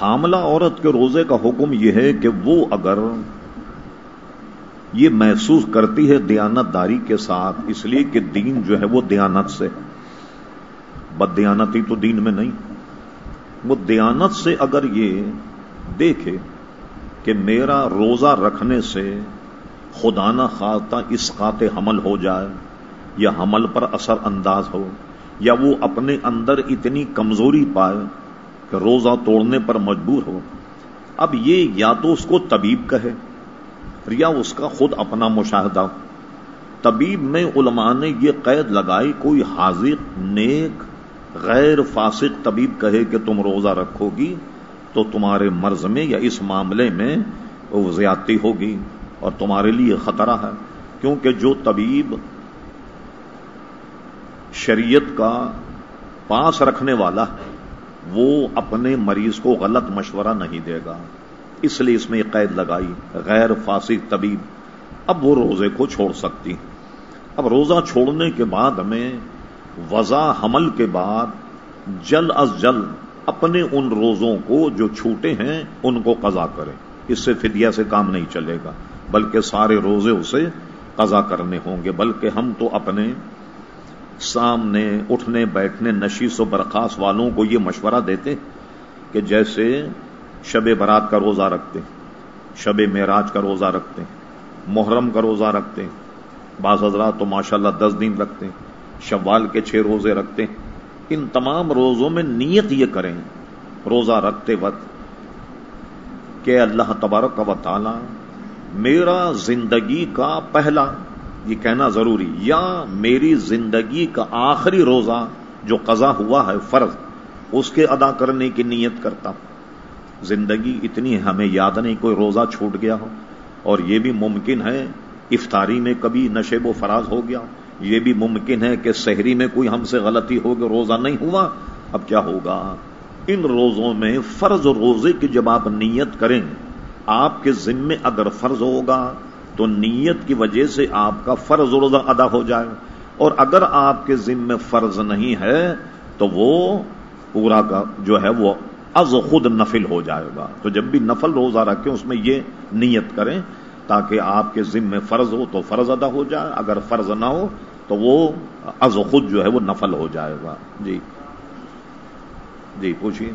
حاملہ عورت کے روزے کا حکم یہ ہے کہ وہ اگر یہ محسوس کرتی ہے دیانت داری کے ساتھ، اس لیے کہ دین جو ہے وہ دیانت سے بد دیانتی تو دین میں نہیں۔ وہ دیانت سے اگر یہ دیکھے کہ میرا روزہ رکھنے سے خدا نہ خواستہ اسقات حمل ہو جائے یا حمل پر اثر انداز ہو یا وہ اپنے اندر اتنی کمزوری پائے کہ روزہ توڑنے پر مجبور ہو۔ اب یہ یا تو اس کو طبیب کہے یا اس کا خود اپنا مشاہدہ۔ طبیب میں علماء نے یہ قید لگائی، کوئی حاضر نیک، غیر فاسق طبیب کہے کہ تم روزہ رکھو گی تو تمہارے مرض میں یا اس معاملے میں وہ زیادتی ہوگی اور تمہارے لیے خطرہ ہے۔ کیونکہ جو طبیب شریعت کا پاس رکھنے والا ہے وہ اپنے مریض کو غلط مشورہ نہیں دے گا۔ اس لیے اس میں یہ قید لگائی، غیر فاسق طبیب اب وہ روزے کو چھوڑ سکتی۔ اب روزہ چھوڑنے کے بعد ہمیں وضع حمل کے بعد جل از جل اپنے ان روزوں کو جو چھوٹے ہیں ان کو قضا کریں۔ اس سے فدیہ سے کام نہیں چلے گا، بلکہ سارے روزے اسے قضا کرنے ہوں گے، بلکہ ہم تو اپنے سامنے اٹھنے بیٹھنے نشیس و برخاست والوں کو یہ مشورہ دیتے کہ جیسے شب برات کا روزہ رکھتے شب معراج کا روزہ رکھتے محرم کا روزہ رکھتے بعض حضرات تو ماشاء اللہ دس دن رکھتے شوال کے چھ روزے رکھتے ان تمام روزوں میں نیت یہ کریں، روزہ رکھتے وقت کہ اللہ تبارک و تعالی میرا زندگی کا پہلا یہ کہنا ضروری، یا میری زندگی کا آخری روزہ جو قضا ہوا ہے فرض، اس کے ادا کرنے کی نیت کرتا ہوں۔ زندگی اتنی ہے، ہمیں یاد نہیں کوئی روزہ چھوٹ گیا ہو۔ اور یہ بھی ممکن ہے، افطاری میں کبھی نشیب و فراز ہو گیا۔ یہ بھی ممکن ہے کہ شہری میں کوئی ہم سے غلطی ہو کہ روزہ نہیں ہوا۔ اب کیا ہوگا؟ ان روزوں میں فرض روزے کی جب آپ نیت کریں، آپ کے ذمے اگر فرض ہوگا تو نیت کی وجہ سے آپ کا فرض روزہ ادا ہو جائے اور اگر آپ کے ذمے فرض نہیں ہے تو وہ پورا کا جو ہے وہ از خود نفل ہو جائے گا۔ تو جب بھی نفل روزہ رکھیں اس میں یہ نیت کریں تاکہ آپ کے ذمے فرض ہو تو فرض ادا ہو جائے، اگر فرض نہ ہو تو وہ از خود جو ہے وہ نفل ہو جائے گا۔ جی۔ جی پوچھیے۔